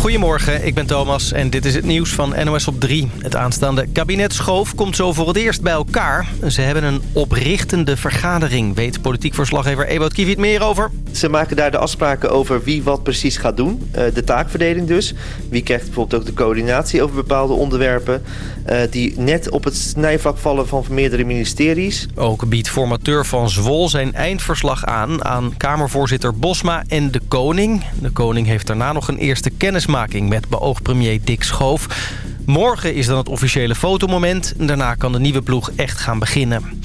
Goedemorgen, ik ben Thomas en dit is het nieuws van NOS op 3. Het aanstaande kabinetschoof komt zo voor het eerst bij elkaar. Ze hebben een oprichtende vergadering, weet politiek verslaggever Ewout Kiviet meer over. Ze maken daar de afspraken over wie wat precies gaat doen. Uh, de taakverdeling dus. Wie krijgt bijvoorbeeld ook de coördinatie over bepaalde onderwerpen... Uh, die net op het snijvlak vallen van meerdere ministeries. Ook biedt formateur van Zwol zijn eindverslag aan... aan Kamervoorzitter Bosma en de koning. De koning heeft daarna nog een eerste met beoogd premier Dick Schoof. Morgen is dan het officiële fotomoment. Daarna kan de nieuwe ploeg echt gaan beginnen.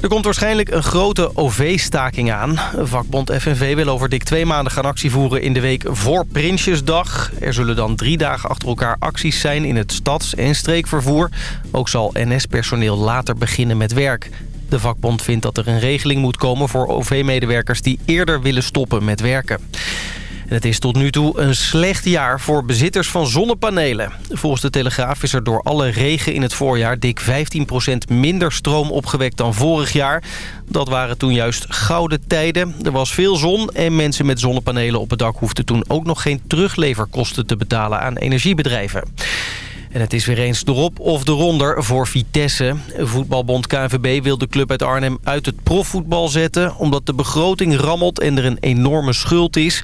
Er komt waarschijnlijk een grote OV-staking aan. Vakbond FNV wil over dik twee maanden gaan actie voeren in de week voor Prinsjesdag. Er zullen dan drie dagen achter elkaar acties zijn in het stads- en streekvervoer. Ook zal NS-personeel later beginnen met werk. De vakbond vindt dat er een regeling moet komen voor OV-medewerkers die eerder willen stoppen met werken. En het is tot nu toe een slecht jaar voor bezitters van zonnepanelen. Volgens de Telegraaf is er door alle regen in het voorjaar... dik 15% minder stroom opgewekt dan vorig jaar. Dat waren toen juist gouden tijden. Er was veel zon en mensen met zonnepanelen op het dak... hoefden toen ook nog geen terugleverkosten te betalen aan energiebedrijven. En het is weer eens erop of eronder voor Vitesse. Voetbalbond KNVB wil de club uit Arnhem uit het profvoetbal zetten... omdat de begroting rammelt en er een enorme schuld is.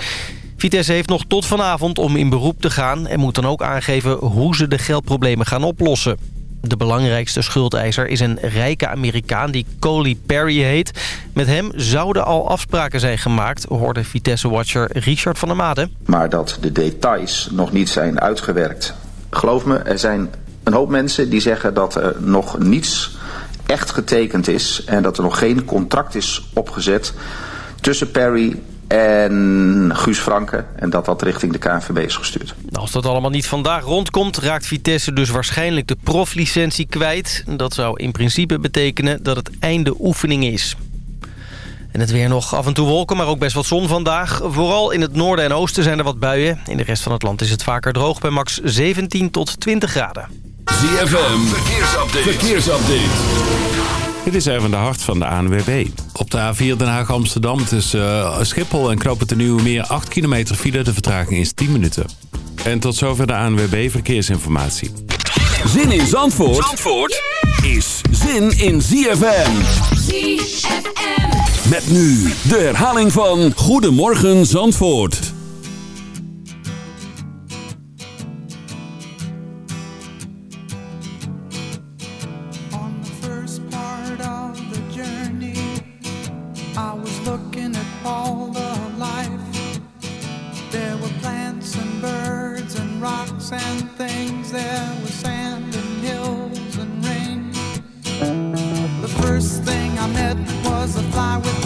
Vitesse heeft nog tot vanavond om in beroep te gaan... en moet dan ook aangeven hoe ze de geldproblemen gaan oplossen. De belangrijkste schuldeiser is een rijke Amerikaan die Coley Perry heet. Met hem zouden al afspraken zijn gemaakt, hoorde Vitesse-watcher Richard van der Made. Maar dat de details nog niet zijn uitgewerkt. Geloof me, er zijn een hoop mensen die zeggen dat er nog niets echt getekend is... en dat er nog geen contract is opgezet tussen Perry en Guus Franke. En dat dat richting de KNVB is gestuurd. Als dat allemaal niet vandaag rondkomt... raakt Vitesse dus waarschijnlijk de proflicentie kwijt. Dat zou in principe betekenen dat het einde oefening is. En het weer nog af en toe wolken, maar ook best wat zon vandaag. Vooral in het noorden en oosten zijn er wat buien. In de rest van het land is het vaker droog bij max 17 tot 20 graden. ZFM, verkeersupdate. verkeersupdate. Dit is even de hart van de ANWB. Op de A4 Den Haag-Amsterdam tussen uh, Schiphol en Knopen de Nieuwe Meer 8 kilometer file. De vertraging is 10 minuten. En tot zover de ANWB Verkeersinformatie. Zin in Zandvoort, Zandvoort is zin in ZFM. ZFM. Met nu de herhaling van Goedemorgen Zandvoort. was a fly with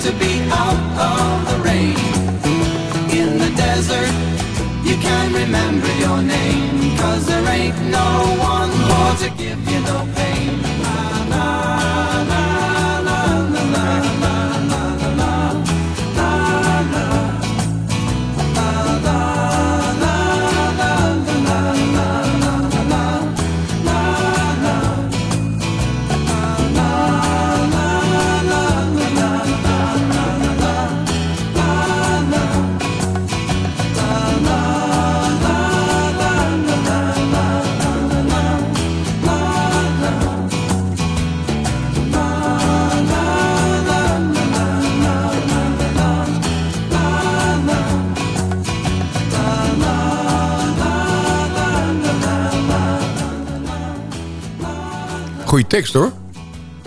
to be out of the rain. In the desert, you can remember your name, cause there ain't no tekst hoor.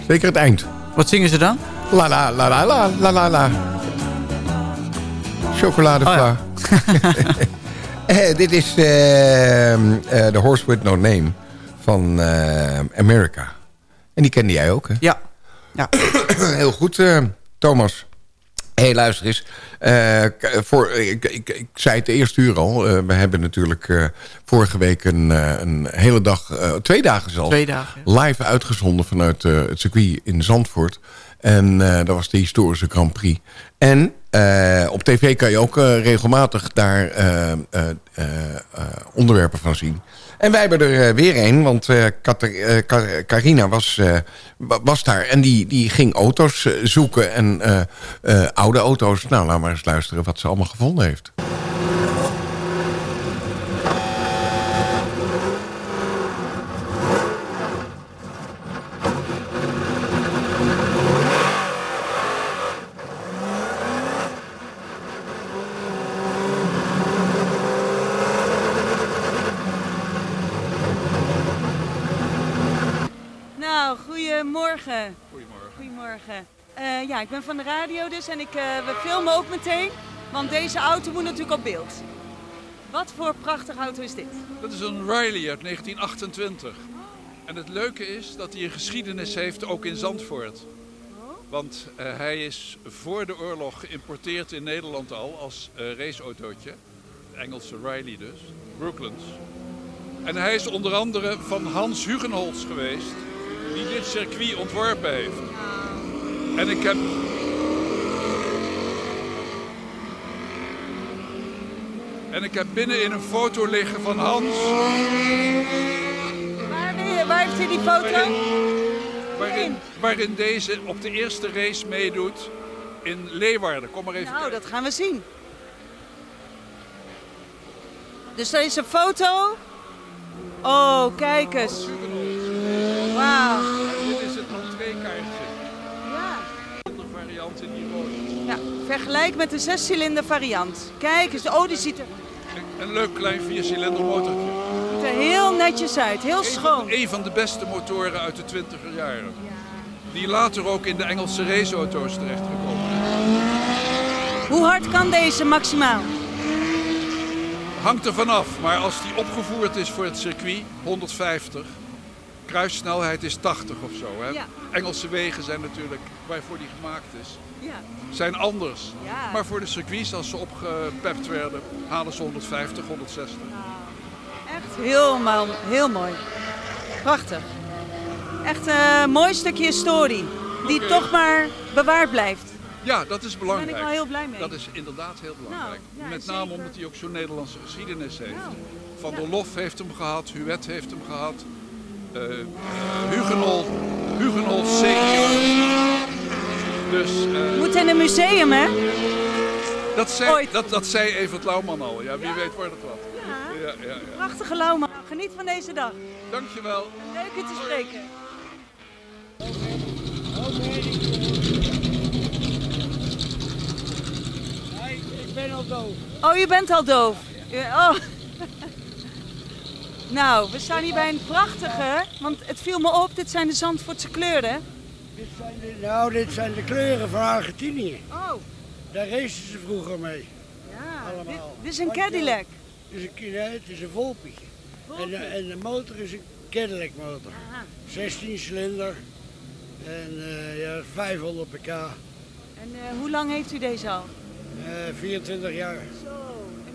Zeker het eind. Wat zingen ze dan? La la la la la la la la. Chocoladevla. Oh Eh, dit is eh, eh, The Horse With No Name van eh, America. En die kende jij ook, hè? Ja. ja. Heel goed, eh, Thomas. Hé, hey, luister eens. Eh, voor, ik, ik, ik zei het de eerste uur al. we hebben natuurlijk eh, vorige week een, eh, een hele dag, twee dagen zelfs... Twee dagen, ja. live uitgezonden vanuit het circuit in Zandvoort. En dat was de historische Grand Prix. En op tv kan je ook regelmatig daar onderwerpen van zien. En wij hebben er eh, weer een, want eh, eh, Carina was, wa- was daar. En die, die ging auto's zoeken en oude auto's. Nou, laat maar eens luisteren wat ze allemaal gevonden heeft. Nou, goedemorgen. Goedemorgen. Goedemorgen. Eh, ja, ik ben van de radio dus en ik, eh, we filmen ook meteen, want deze auto moet natuurlijk op beeld. Wat voor prachtige auto is dit? Dat is een Riley uit 1928. En het leuke is dat hij een geschiedenis heeft ook in Zandvoort. Want eh, hij is voor de oorlog geïmporteerd in Nederland al als eh, raceautootje. De Engelse Riley dus, Brooklands. En hij is onder andere van Hans Hugenholz geweest, die dit circuit ontworpen heeft. En ik heb En ik heb binnen in een foto liggen van Hans. Waar, heeft hij die foto? Waarin, waarin deze op de eerste race meedoet in Leeuwarden. Kom maar even Nou, dat gaan we zien. Dus er is een foto. Oh, kijk eens. Wauw. Dit is het entreekaartje. Ja. De variant in die rode. Ja, vergelijk met de zescilinder variant. Kijk eens, oh, die ziet er, Een leuk klein viercilinder motortje. ziet er heel netjes uit. Heel schoon. Een van de beste motoren uit de twintiger jaren. Die later ook in de Engelse raceauto's terechtgekomen is. Hoe hard kan deze maximaal? Hangt er vanaf, maar als die opgevoerd is voor het circuit, 150. Kruissnelheid is 80 of zo. Hè? Ja. Engelse wegen zijn natuurlijk, waarvoor die gemaakt is, Ja. zijn anders. Ja. Maar voor de circuits, als ze opgepept werden, halen ze 150, 160. Echt heel, man, heel mooi. Prachtig. Echt een mooi stukje historie. Die toch maar bewaard blijft. Ja, dat is belangrijk. Daar ben ik wel heel blij mee. Dat is inderdaad heel belangrijk. Nou, ja, Met name zeker. omdat hij ook zo'n Nederlandse geschiedenis heeft. Nou, Van der Lof heeft hem gehad, Huet heeft hem gehad. Eh Hugenol, Hugenol senior. Dus eh, Moet in een museum, hè? dat, zei, ooit. dat, dat zei Evert Lauwman al. Ja, wie weet wordt het wat. Ja. Ja, ja, ja. Prachtige Lauma. Geniet van deze dag. Dankjewel. Leuk u te spreken. Ik ben al doof. Oh, u bent al doof. Oh. Nou, we staan hier bij een prachtige, want het viel me op, dit zijn de Zandvoortse kleuren. Dit zijn de, nou, dit zijn de kleuren van Argentinië. Oh, Daar racen ze vroeger mee. ja. Dit, Allemaal. dit is een Cadillac. Het is een, nee, het is een Volpi. En, de, en de motor is een Cadillac motor. 16 cilinder. En eh, ja, 500 pk. En eh, hoe lang heeft u deze al? Eh 24 jaar. En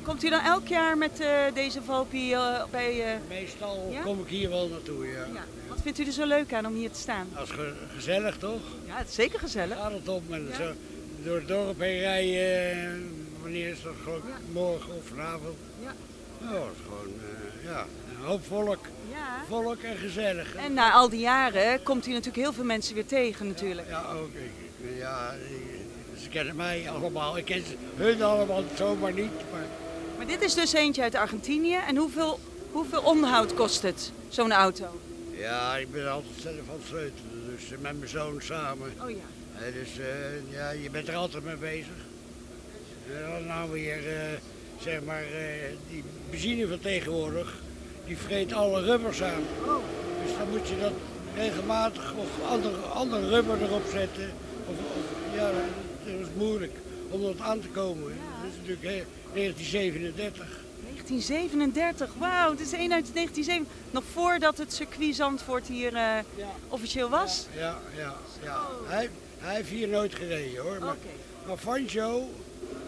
komt u dan elk jaar met eh, deze Volpi eh, bij... eh, Meestal Ja? kom ik hier wel naartoe, ja. ja. Wat vindt u er zo leuk aan om hier te staan? Als ge- gezellig toch? Ja, het is zeker gezellig. Gaat het en Ja. zo door het dorp heen rijden. wanneer is dat? Geloof morgen of vanavond. Ja. Ja, het is gewoon ja, een hoop volk. Ja. Volk en gezellig. hè? En na al die jaren komt u natuurlijk heel veel mensen weer tegen natuurlijk. Ja, ook. Ja, ik- ze kennen mij allemaal. Ik ken ze, hun allemaal zomaar niet. Maar Maar dit is dus eentje uit Argentinië. En hoeveel, hoeveel onderhoud kost het, zo'n auto? ja, ik ben altijd zelf aan het sleutelen. Dus met mijn zoon samen. Oh ja. Dus ja, je bent er altijd mee bezig. En dan nou weer, eh, zeg maar, eh, die benzine van tegenwoordig, die vreet alle rubbers aan. Dus dan moet je dat regelmatig of ander, ander rubber erop zetten. Of, of- ja, dat is moeilijk om dat aan te komen. Dat is natuurlijk hè, 1937. 1937, wauw, dit is één uit 1937. Nog voordat het circuit Zandvoort hier eh, officieel was? Ja, ja, ja. Hij, hij heeft hier nooit gereden hoor. Maar, maar Fancho,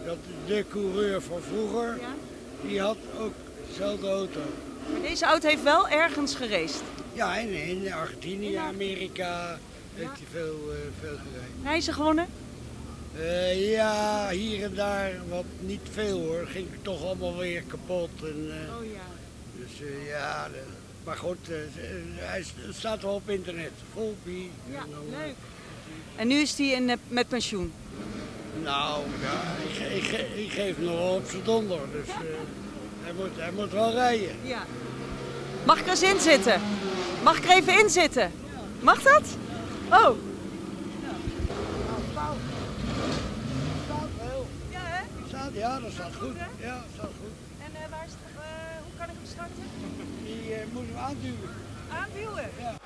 dat, de coureur van vroeger, Ja. die had ook dezelfde auto. Maar deze auto heeft wel ergens geraced. Ja, in, in Argentinië, Amerika, heeft hij veel, eh, veel gereden. Prijzen gewonnen? Eh, ja, hier en daar wat niet veel hoor. Ging toch allemaal weer kapot. En, eh, Oh ja. Dus eh, ja, maar goed, hij het staat wel op internet. Volpi. Ja, leuk. En nu is hij in, met pensioen. Nou, ja, ik, ge- ik, ge- ik geef hem nog wel op zijn donder. Dus hij, moet, hij moet wel rijden. Ja. Mag ik er eens in zitten? Mag ik er even in zitten? Mag dat? Oh. Ja, hè? Staat, ja, dat staat goed. Ja, dat staat goed. En eh, waar is het, eh, hoe kan ik hem starten? Die eh, moeten we aanduwen. Aanduwen? Ja.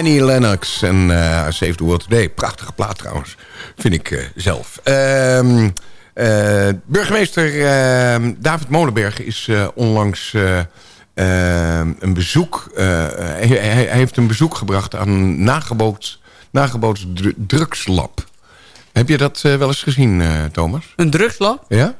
Annie Lennox en uh, Save the World Today. Prachtige plaat trouwens, vind ik uh, zelf. Ehm uh, burgemeester ehm, David Molenberg is onlangs ehm, een bezoek... Hij, hij, heeft een bezoek gebracht aan een nageboots, nageboots drugslab. Heb je dat wel eens gezien, Thomas? Een drugslab? Ja?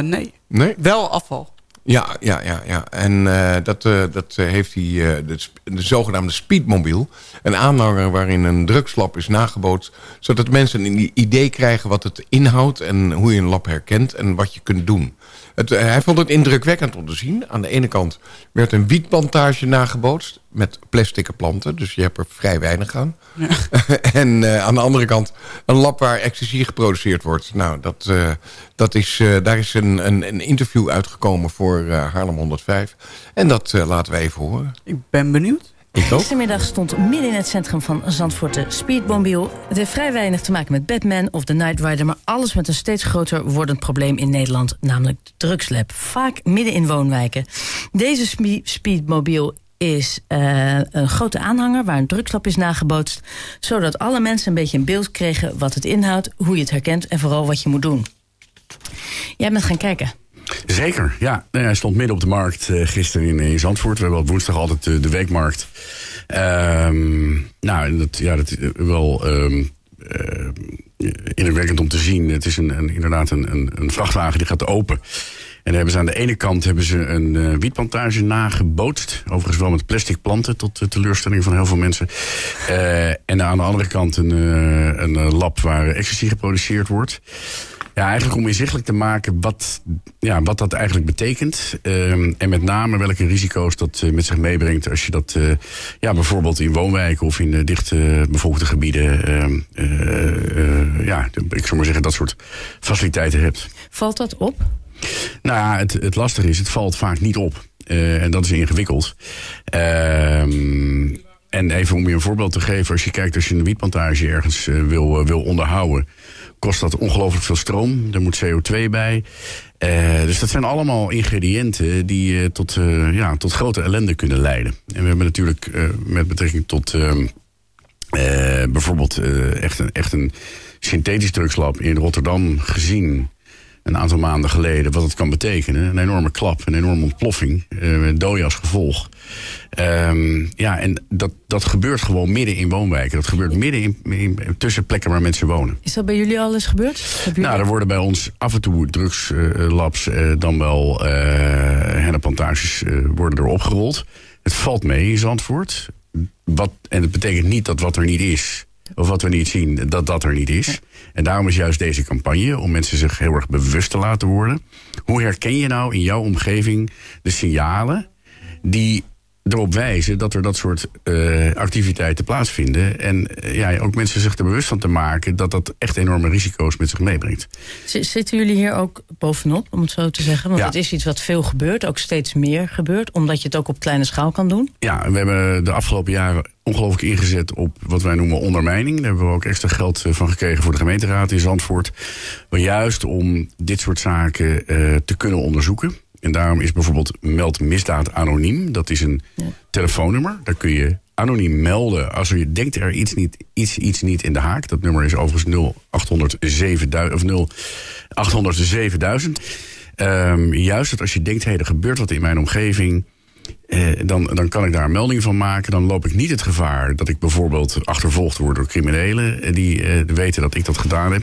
nee. nee. Wel afval. Ja, ja, ja, ja. En uh, dat, uh, dat heeft hij, de, de, zogenaamde speedmobiel. Een aanhanger waarin een drugslab is nagebootst. Zodat mensen een idee krijgen wat het inhoudt en hoe je een lab herkent en wat je kunt doen. Het, hij vond het indrukwekkend om te zien. Aan de ene kant werd een wietplantage nagebootst met plastic planten. Dus je hebt er vrij weinig aan. Ja. en uh, aan de andere kant een lab waar ecstasy geproduceerd wordt. Nou, dat, uh, dat is, uh, daar is een, een, een, interview uitgekomen voor Haarlem 105. En dat laten we even horen. Ik ben benieuwd. Gistermiddag stond midden in het centrum van Zandvoort de Speedmobiel. Het heeft vrij weinig te maken met Batman of The Night Rider... maar alles met een steeds groter wordend probleem in Nederland... namelijk de drugslab, vaak midden in woonwijken. Deze Speedmobiel is uh, een grote aanhanger waar een drugslab is nagebootst... zodat alle mensen een beetje een beeld kregen wat het inhoudt... hoe je het herkent en vooral wat je moet doen. Jij bent gaan kijken. Zeker, ja. Hij stond midden op de markt uh, gisteren in, in Zandvoort. We hebben op woensdag altijd de, weekmarkt. Um, nou, dat, ja, dat is wel um, uh, indrukwekkend om te zien. Het is een, een inderdaad een, een, vrachtwagen die gaat open. En hebben ze aan de ene kant hebben ze een wietplantage nagebootst. Overigens wel met plastic planten, tot de teleurstelling van heel veel mensen. en aan de andere kant een, een lab waar ecstasy geproduceerd wordt. Ja, eigenlijk om inzichtelijk te maken wat, ja, wat dat eigenlijk betekent. Uh, en met name welke risico's dat uh, met zich meebrengt als je dat uh, ja, bijvoorbeeld in woonwijken of in uh, dichte bevolkte gebieden, ehm, ja, ik zou maar zeggen, dat soort faciliteiten hebt. Valt dat op? Nou ja, het, het lastige is, het valt vaak niet op. en dat is ingewikkeld. Ehm, en even om je een voorbeeld te geven, als je kijkt als je een wietplantage ergens wil, wil onderhouden kost dat ongelooflijk veel stroom. Er moet CO2 bij. Uh, dus dat zijn allemaal ingrediënten die uh, tot, uh, ja, tot grote ellende kunnen leiden. En we hebben natuurlijk met betrekking tot ehm, bijvoorbeeld echt, een, echt een synthetisch drugslab in Rotterdam gezien een aantal maanden geleden wat het kan betekenen. Een enorme klap, een enorme ontploffing, uh, dooi als gevolg. Um, ja, en dat, dat gebeurt gewoon midden in woonwijken. Dat gebeurt midden in, in, tussen plekken waar mensen wonen. Is dat bij jullie al eens gebeurd? Nou, er worden bij ons af en toe drugslabs, uh, dan wel uh, henneplantages worden er opgerold. Het valt mee in Zandvoort. Wat, en het betekent niet dat wat er niet is, of wat we niet zien, dat dat er niet is. En daarom is juist deze campagne om mensen zich heel erg bewust te laten worden. Hoe herken je nou in jouw omgeving de signalen die erop wijzen dat er dat soort uh, activiteiten plaatsvinden. En uh, ja, ook mensen zich er bewust van te maken dat dat echt enorme risico's met zich meebrengt. Zitten jullie hier ook bovenop, om het zo te zeggen? Want ja. het is iets wat veel gebeurt, ook steeds meer gebeurt, omdat je het ook op kleine schaal kan doen. Ja, we hebben de afgelopen jaren ongelooflijk ingezet op wat wij noemen ondermijning. Daar hebben we ook extra geld eh, van gekregen voor de gemeenteraad in Zandvoort. Maar juist om dit soort zaken uh, te kunnen onderzoeken. En daarom is bijvoorbeeld Meld Misdaad Anoniem. Dat is een ja. telefoonnummer. Daar kun je anoniem melden als je denkt er iets niet, iets, iets niet in de haak. Dat nummer is overigens 0807 of 0800 um, juist dat als je denkt, hé, hey, er gebeurt wat in mijn omgeving... Eh, dan, dan kan ik daar een melding van maken. Dan loop ik niet het gevaar dat ik bijvoorbeeld achtervolgd word door criminelen die eh, weten dat ik dat gedaan heb.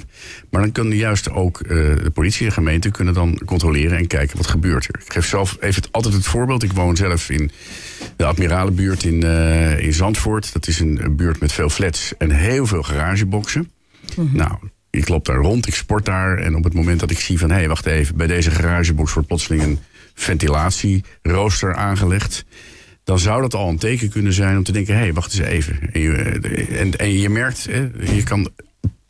Maar dan kunnen juist ook eh, de politie en gemeente kunnen dan controleren en kijken wat gebeurt er. Ik geef zelf even altijd het voorbeeld. Ik woon zelf in de Admiralenbuurt in, in Zandvoort. Dat is een buurt met veel flats en heel veel garageboxen. Mm-hmm. Nou, ik loop daar rond, ik sport daar. En op het moment dat ik zie van, hé, hey, wacht even, bij deze garagebox wordt plotseling een ventilatierooster aangelegd. Dan zou dat al een teken kunnen zijn om te denken: hé, hey, wacht eens even. En je, en, je merkt, je kan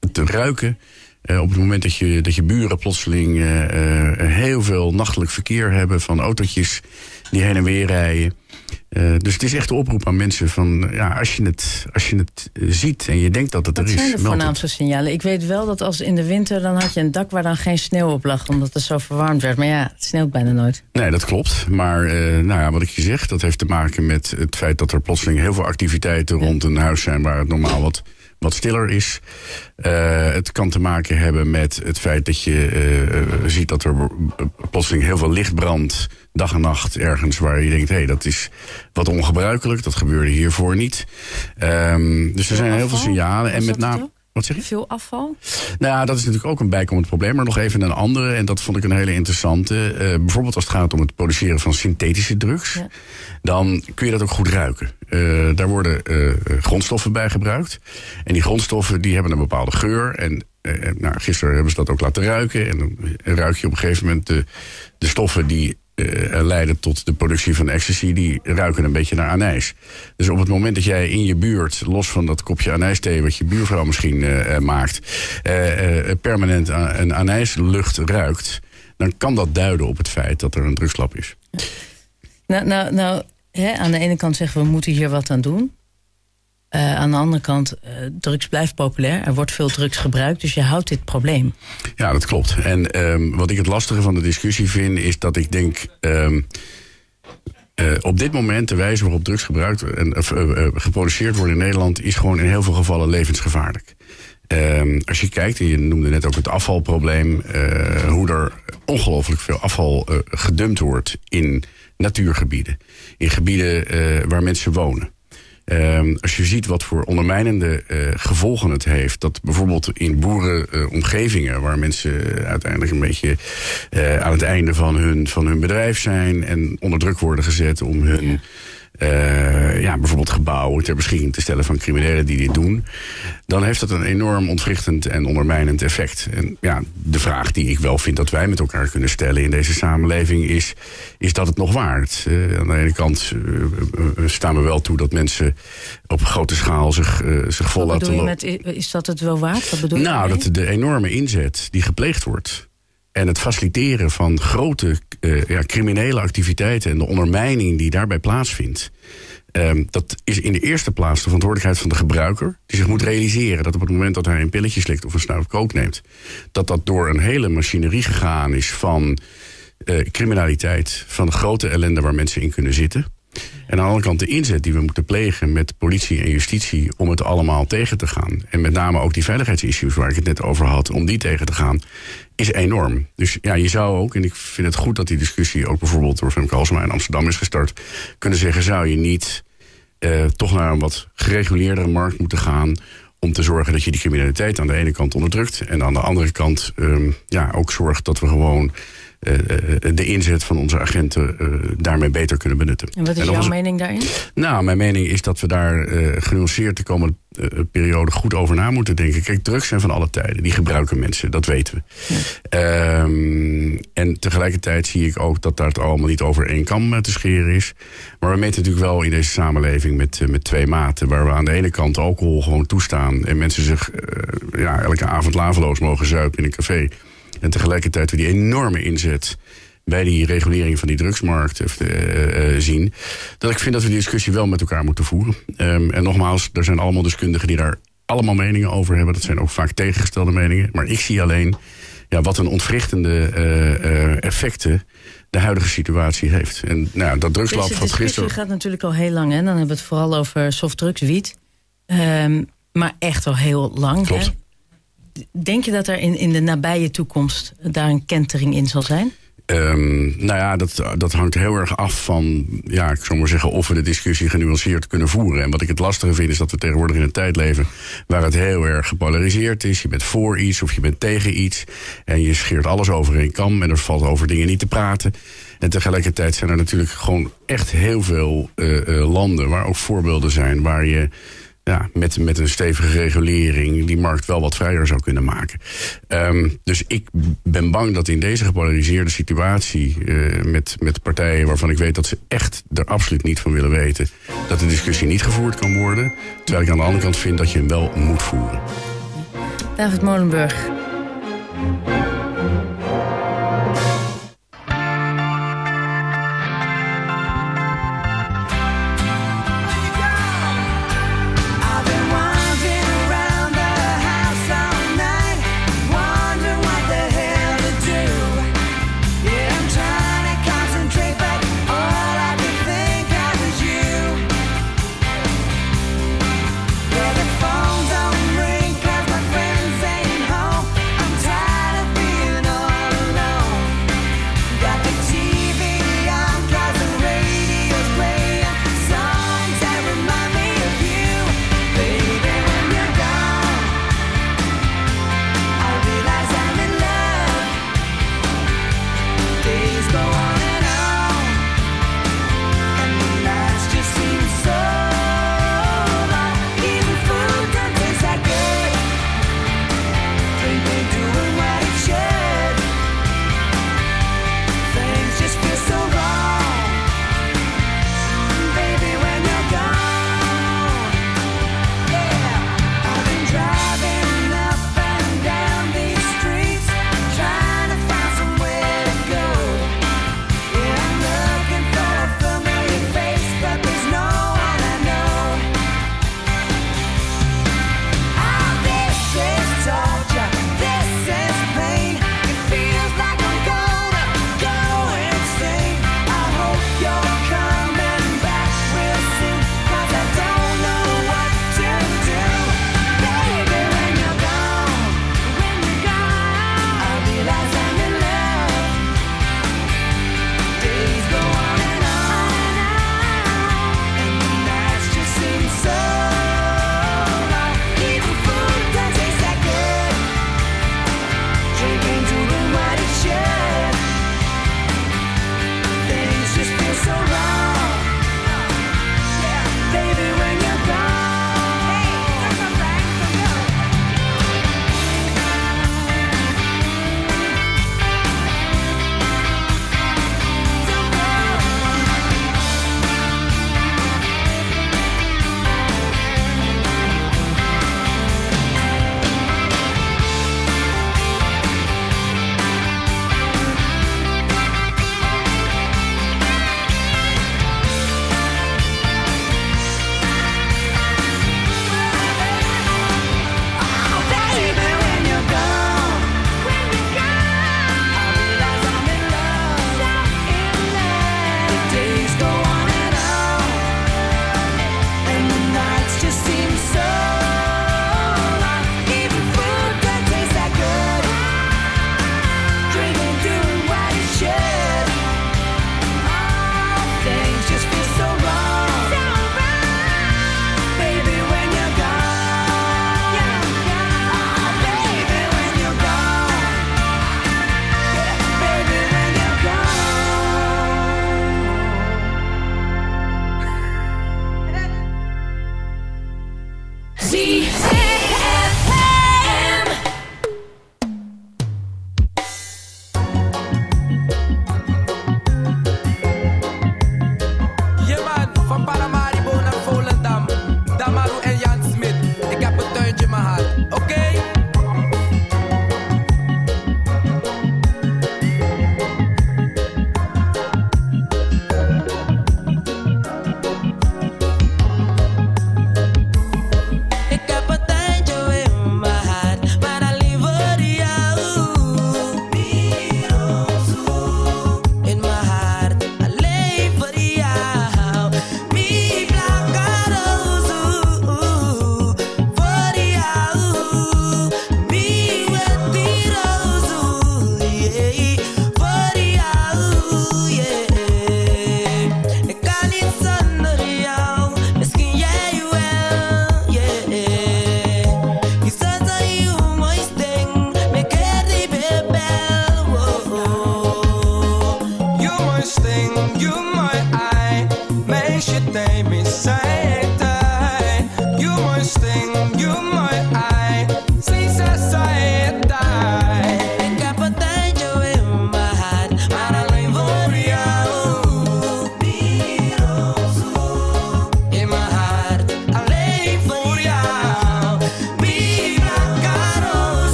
het ruiken. Uh, op het moment dat je, dat je buren plotseling uh, uh, heel veel nachtelijk verkeer hebben van autootjes die heen en weer rijden. Eh, dus het is echt een oproep aan mensen van... Ja, als je het, als je het eh, ziet en je denkt dat het Wat er is... zijn de voornaamste signalen? Ik weet wel dat als in de winter... dan had je een dak waar dan geen sneeuw op lag... omdat het zo verwarmd werd. Maar ja, het sneeuwt bijna nooit. Nee, dat klopt. Maar eh, nou ja, wat ik je zeg, dat heeft te maken met het feit dat er plotseling heel veel activiteiten rond een huis zijn waar het normaal wat, wat stiller is. Eh, het kan te maken hebben met het feit dat je eh, ziet dat er eh, plotseling heel veel licht brandt, dag en nacht ergens waar je denkt, hé, hey, dat is wat ongebruikelijk, dat gebeurde hiervoor niet. Ehm, dus er zijn heel veel signalen. En met name. Wat zeg je? Veel afval? Nou ja, dat is natuurlijk ook een bijkomend probleem. Maar nog even een andere, en dat vond ik een hele interessante. Eh, bijvoorbeeld als het gaat om het produceren van synthetische drugs. Dan kun je dat ook goed ruiken. Eh, daar worden eh, grondstoffen bij gebruikt. En die grondstoffen die hebben een bepaalde geur. En nou, gisteren hebben ze dat ook laten ruiken. En dan ruik je op een gegeven moment de, de stoffen die eh, leiden tot de productie van ecstasy, die ruiken een beetje naar anijs. Dus op het moment dat jij in je buurt, los van dat kopje anijsthee wat je buurvrouw misschien eh, eh, maakt, eh, eh, permanent een anijslucht ruikt, dan kan dat duiden op het feit dat er een drugslab is. Nou, nou, nou hè, aan de ene kant zeggen we moeten hier wat aan doen. Eh, aan de andere kant, eh, drugs blijft populair. Er wordt veel drugs gebruikt, dus je houdt dit probleem. Ja, dat klopt. En ehm, wat ik het lastige van de discussie vind, is dat ik denk. ehm, eh, op dit moment, de wijze waarop drugs gebruikt en geproduceerd worden in Nederland, is gewoon in heel veel gevallen levensgevaarlijk. Ehm, als je kijkt, en je noemde net ook het afvalprobleem, hoe er ongelooflijk veel afval gedumpt wordt in natuurgebieden, in gebieden waar mensen wonen. Ehm, als je ziet wat voor ondermijnende eh, gevolgen het heeft, dat bijvoorbeeld in boerenomgevingen, waar mensen eh, uiteindelijk een beetje eh, aan het einde van hun, van hun bedrijf zijn en onder druk worden gezet om hun. Eh, ja, bijvoorbeeld gebouwen ter beschikking te stellen van criminelen die dit doen. Dan heeft dat een enorm ontwrichtend en ondermijnend effect. En ja, de vraag die ik wel vind dat wij met elkaar kunnen stellen in deze samenleving is: is dat het nog waard? Eh, aan de ene kant eh, staan we wel toe dat mensen op grote schaal zich, zich vol laten lopen. met, is dat het wel waard? Wat bedoel je Nou, dat de enorme inzet die gepleegd wordt. En het faciliteren van grote eh, ja, criminele activiteiten en de ondermijning die daarbij plaatsvindt. ehm, dat is in de eerste plaats de verantwoordelijkheid van de gebruiker. Die zich moet realiseren dat op het moment dat hij een pilletje slikt of een snuif kook neemt. dat dat door een hele machinerie gegaan is van eh, criminaliteit. Van de grote ellende waar mensen in kunnen zitten. En aan de andere kant de inzet die we moeten plegen met politie en justitie om het allemaal tegen te gaan. En met name ook die veiligheidsissues waar ik het net over had, om die tegen te gaan, is enorm. Dus ja, je zou ook, en ik vind het goed dat die discussie ook bijvoorbeeld door Femke Halsema in Amsterdam is gestart, kunnen zeggen, zou je niet eh, toch naar een wat gereguleerdere markt moeten gaan om te zorgen dat je die criminaliteit aan de ene kant onderdrukt en aan de andere kant ehm, ja, ook zorgt dat we gewoon de inzet van onze agenten eh, daarmee beter kunnen benutten. En wat is jouw mening daarin? nou, mijn mening is dat we daar eh genuanceerd de komende eh, periode goed over na moeten denken. Kijk, drugs zijn van alle tijden. Die gebruiken mensen, dat weten we. Ehm, en tegelijkertijd zie ik ook dat daar het allemaal niet over één kam eh, te scheren is. Maar we meten natuurlijk wel in deze samenleving met, eh, met twee maten. Waar we aan de ene kant alcohol gewoon toestaan. En mensen zich eh, ja, elke avond laveloos mogen zuipen in een café. En tegelijkertijd we die enorme inzet bij die regulering van die drugsmarkt eh, eh, eh, zien. Dat ik vind dat we die discussie wel met elkaar moeten voeren. Ehm, en nogmaals, er zijn allemaal deskundigen die daar allemaal meningen over hebben. Dat zijn ook vaak tegengestelde meningen. Maar ik zie alleen ja, wat een ontwrichtende effecten de huidige situatie heeft. En nou, dat drugslab van discussie gisteren. gaat natuurlijk al heel lang. Hè? Dan hebben we het vooral over softdrugs, wiet. Ehm, maar echt al heel lang. Klopt. Hè? Denk je dat er in, in de nabije toekomst daar een kentering in zal zijn? Ehm, nou ja, dat, dat hangt heel erg af van, ja, ik zou maar zeggen, of we de discussie genuanceerd kunnen voeren. En wat ik het lastige vind, is dat we tegenwoordig in een tijd leven waar het heel erg gepolariseerd is. Je bent voor iets of je bent tegen iets. En je scheert alles over één kam en er valt over dingen niet te praten. En tegelijkertijd zijn er natuurlijk gewoon echt heel veel eh, eh, landen waar ook voorbeelden zijn waar je ja, met, met een stevige regulering die markt wel wat vrijer zou kunnen maken. Ehm, dus ik ben bang dat in deze gepolariseerde situatie eh, met, met partijen waarvan ik weet dat ze echt er absoluut niet van willen weten, dat de discussie niet gevoerd kan worden. Terwijl ik aan de andere kant vind dat je hem wel moet voeren. David Molenburg.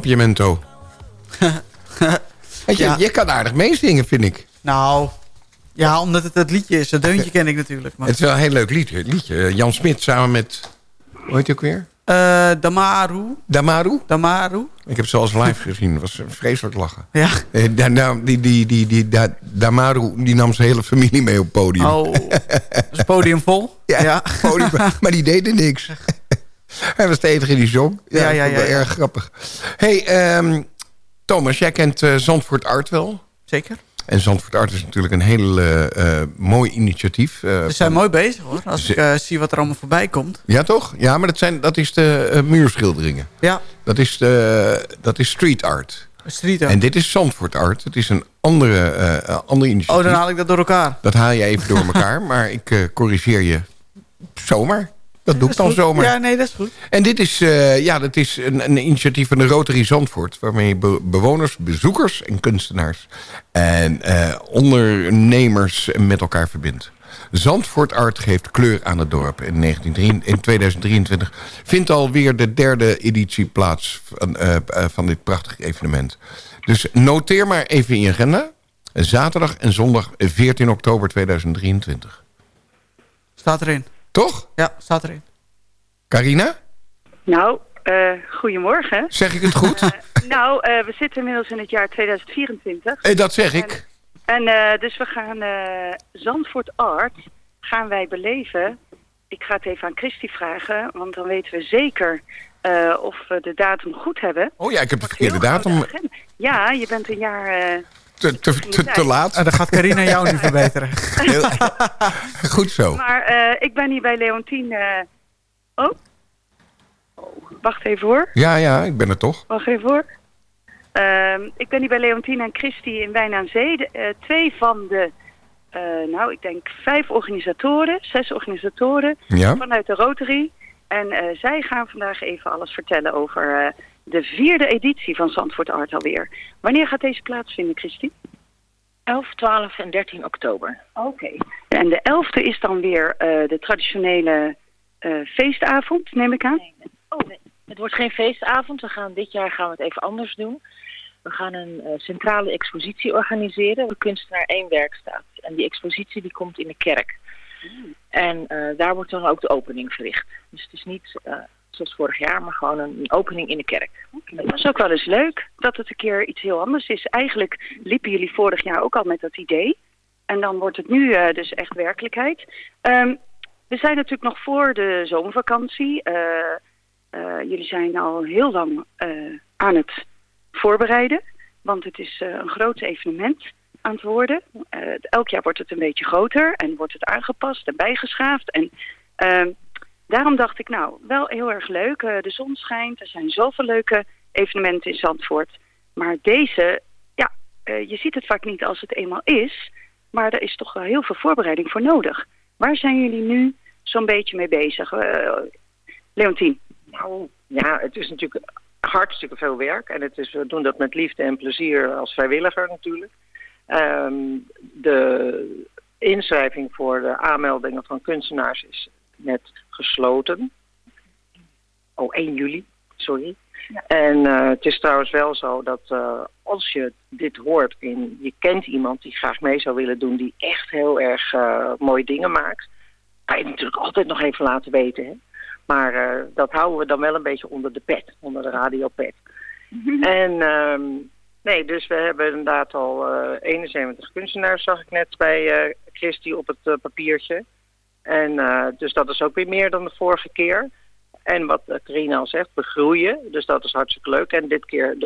Papiamento? Weet je, Ja. je kan aardig meezingen, vind ik. Nou, ja, omdat het het liedje is. Het deuntje ken ik natuurlijk. Maar, Het is wel een heel leuk liedje. liedje. Jan Smit samen met... Hoe heet ook weer? Eh, Damaru. Damaru? Damaru. Ik heb ze als live gezien. Dat was vreselijk lachen. Ja. Da- die, die, die, die, da- Damaru die nam zijn hele familie mee op het podium. Oh, is podium vol? Ja, podium, maar die deden niks. Hij was de enige die zong. Ja, Ja, ja, ja, erg grappig. hey, ehm, Thomas, jij kent eh, Zandvoort Art wel? Zeker. En Zandvoort Art is natuurlijk een heel eh, eh, mooi initiatief. eh, Ze zijn mooi bezig hoor. Als Ze- ik zie wat er allemaal voorbij komt. Ja, toch? Ja, maar dat, zijn, dat is de muurschilderingen. Ja. Dat is, de, dat is street art. Street art. En dit is Zandvoort Art. Het is een andere, ander initiatief. Oh, dan haal ik dat door elkaar. Dat haal je even door elkaar. maar ik corrigeer je zomaar. Dat doe ik dan goed. zomaar. Ja, nee, dat is goed. En dit is, eh, ja, dat is een, een initiatief van de Rotary Zandvoort... waarmee je be- bewoners, bezoekers en kunstenaars... en eh, ondernemers met elkaar verbindt. Zandvoort Art geeft kleur aan het dorp. In, 1923 in 2023 vindt alweer de derde editie plaats... van, eh, van dit prachtige evenement. Dus noteer maar even in je agenda. Zaterdag en zondag 14 oktober 2023. Staat erin. Toch? Ja, staat erin. Carina? Nou, eh, goedemorgen. Zeg ik het goed? nou, eh, we zitten inmiddels in het jaar 2024. Eh, dat zeg ik. En eh, dus we gaan eh, Zandvoort Art gaan wij beleven. Ik ga het even aan Christy vragen, want dan weten we zeker eh, of we de datum goed hebben. Oh ja, ik heb de verkeerde datum. Ja, je bent een jaar... Te, te, te, te laat. En dan gaat Carina jou nu verbeteren. Goed zo. Maar eh, ik ben hier bij Leontien... eh, Oh. oh. Wacht even hoor. Ja, ja, ik ben er toch. Wacht even hoor. Ehm, ik ben hier bij Leontien en Christy in Wijn aan Zee. De, eh, twee van de, eh, nou ik denk vijf organisatoren, zes organisatoren Ja. vanuit de Rotary. En eh, zij gaan vandaag even alles vertellen over eh, de vierde editie van Zandvoort Art alweer. Wanneer gaat deze plaatsvinden, Christy? 11, 12 en 13 oktober. Oké. En de 11e is dan weer eh, de traditionele eh, feestavond, neem ik aan? Oh, nee. Het wordt geen feestavond. We gaan, dit jaar gaan we het even anders doen. We gaan een eh, centrale expositie organiseren. De kunstenaar één werk staat. En die expositie die komt in de kerk. En eh, daar wordt dan ook de opening verricht. Dus het is niet zoals vorig jaar, maar gewoon een, opening in de kerk. Dat is ook wel eens leuk dat het een keer iets heel anders is. Eigenlijk liepen jullie vorig jaar ook al met dat idee. En dan wordt het nu eh, dus echt werkelijkheid. Ehm, we zijn natuurlijk nog voor de zomervakantie. Eh, eh, jullie zijn al heel lang aan het voorbereiden. Want het is een groot evenement aan het worden. Elk jaar wordt het een beetje groter en wordt het aangepast en bijgeschaafd. En ehm, daarom dacht ik, nou, wel heel erg leuk. Eh, de zon schijnt, er zijn zoveel leuke evenementen in Zandvoort. Maar deze, ja, eh, je ziet het vaak niet als het eenmaal is. Maar er is toch wel heel veel voorbereiding voor nodig. Waar zijn jullie nu zo'n beetje mee bezig? Eh Leontien? Nou, ja, het is natuurlijk hartstikke veel werk. En het is, we doen dat met liefde en plezier als vrijwilliger natuurlijk. Ehm, de inschrijving voor de aanmeldingen van kunstenaars is net gesloten. Oh, 1 juli, sorry. En eh, het is trouwens wel zo dat eh, als je dit hoort en je kent iemand die graag mee zou willen doen, die echt heel erg eh, mooie dingen maakt, kan je het natuurlijk altijd nog even laten weten. Hè? Maar dat houden we dan wel een beetje onder de pet, onder de radiopet. En ehm, Nee, dus we hebben inderdaad al eh 71 kunstenaars, zag ik net bij Christy op het papiertje. En eh, dus dat is ook weer meer dan de vorige keer. En wat uh, Carina al zegt, we groeien. Dus dat is hartstikke leuk. En dit keer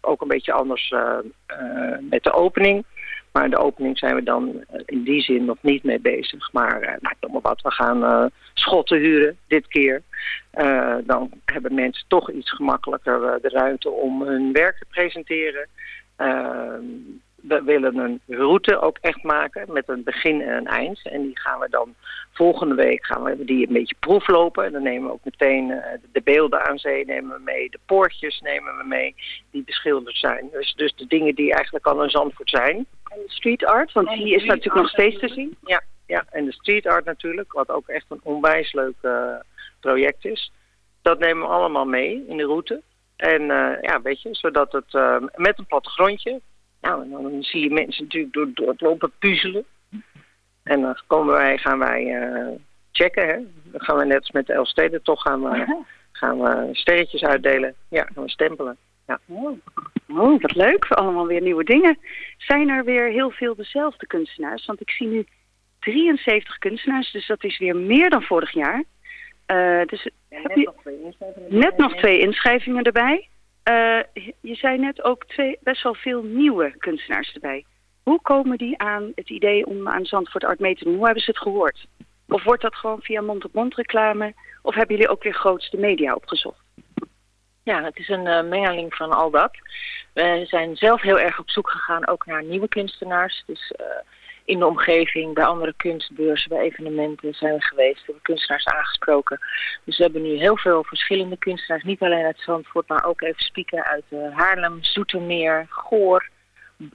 ook een beetje anders eh, eh, met de opening. Maar de opening zijn we dan eh, in die zin nog niet mee bezig. Maar eh, nou, noem maar wat, we gaan eh, schotten huren dit keer. Eh, dan hebben mensen toch iets gemakkelijker eh, de ruimte om hun werk te presenteren. We willen een route ook echt maken met een begin en een eind. En die gaan we dan volgende week gaan we die een beetje proeflopen. En dan nemen we ook meteen eh, de beelden aan zee nemen we mee. De poortjes nemen we mee die beschilderd zijn. Dus, dus de dingen die eigenlijk al in Zandvoort zijn. En de street art, want die is natuurlijk nog steeds te zien. Ja, ja, en de street art natuurlijk, wat ook echt een onwijs leuk eh, project is. Dat nemen we allemaal mee in de route. En eh, ja, weet je, zodat het met een plattegrondje. Nou, en dan zie je mensen natuurlijk door, door het lopen puzzelen. En dan komen wij, gaan wij eh, checken. Hè. Dan gaan we net als met de Elfsteden toch gaan we, gaan we sterretjes uitdelen. Ja, gaan we stempelen. Ja. Oh, wat leuk. Allemaal weer nieuwe dingen. Zijn er weer heel veel dezelfde kunstenaars? Want ik zie nu 73 kunstenaars, dus dat is weer meer dan vorig jaar. Eh, dus heb je net nog twee inschrijvingen erbij. Eh, je zei net ook twee, best wel veel nieuwe kunstenaars erbij. Hoe komen die aan het idee om aan Zandvoort Art mee te doen? Hoe hebben ze het gehoord? Of wordt dat gewoon via mond-op-mond reclame? Of hebben jullie ook weer grootste media opgezocht? Ja, het is een eh, mengeling van al dat. We zijn zelf heel erg op zoek gegaan ook naar nieuwe kunstenaars. Dus eh, in de omgeving, bij andere kunstbeurzen, bij evenementen zijn we geweest. We hebben kunstenaars aangesproken. Dus we hebben nu heel veel verschillende kunstenaars. Niet alleen uit Zandvoort, maar ook even spieken uit eh, Haarlem, Zoetermeer, Goor.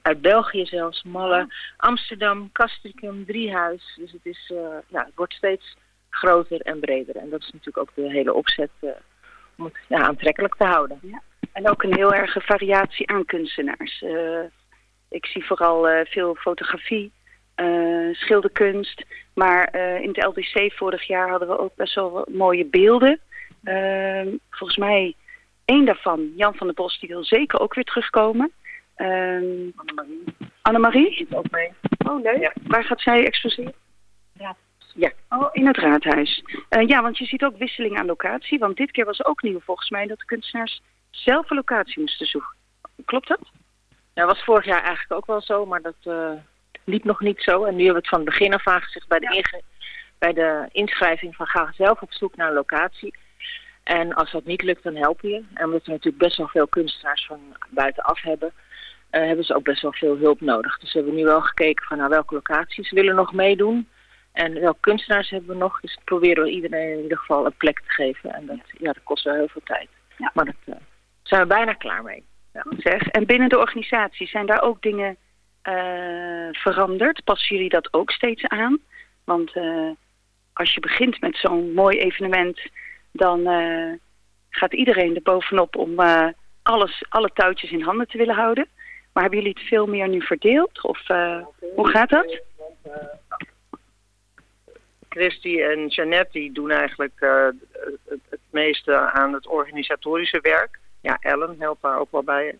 Uit België zelfs, Malle, Amsterdam, Castricum, Driehuis. Dus het, is, eh, ja, het wordt steeds groter en breder. En dat is natuurlijk ook de hele opzet eh, om het ja, aantrekkelijk te houden. En ook een heel erge variatie aan kunstenaars. Ik zie vooral veel fotografie, eh, schilderkunst. Maar eh, in het LDC vorig jaar hadden we ook best wel mooie beelden. Ehm, volgens mij één daarvan, Jan van der Bos, die wil zeker ook weer terugkomen. Annemarie. Annemarie? ook mee. Oh, leuk. Waar gaat zij exposeren? Ja. Ja. Oh, in het raadhuis. Eh, ja, want je ziet ook wisseling aan locatie. Want dit keer was ook nieuw volgens mij dat de kunstenaars zelf een locatie moesten zoeken. Klopt dat? Ja, dat was vorig jaar eigenlijk ook wel zo, maar dat liep nog niet zo. En nu hebben we het van het begin af aan gezegd bij de, bij de inschrijving van ga zelf op zoek naar een locatie. En als dat niet lukt, dan help je. En omdat we natuurlijk best wel veel kunstenaars van buitenaf hebben, eh, hebben ze ook best wel veel hulp nodig. Dus we hebben nu wel gekeken van nou, welke locaties willen nog meedoen. En welke kunstenaars hebben we nog. Dus proberen we iedereen in ieder geval een plek te geven. En dat, ja, dat kost wel heel veel tijd. Maar dat eh, zijn we bijna klaar mee. Ja. Zeg. En binnen de organisatie zijn daar ook dingen eh, veranderd? Passen jullie dat ook steeds aan? Want eh, als je begint met zo'n mooi evenement, dan eh, gaat iedereen er bovenop om alles, alle touwtjes in handen te willen houden. Maar hebben jullie het veel meer nu verdeeld? Of hoe gaat dat? Christy en Jeannette die doen eigenlijk het, het meeste aan het organisatorische werk. Ja, Ellen helpt daar ook wel bij.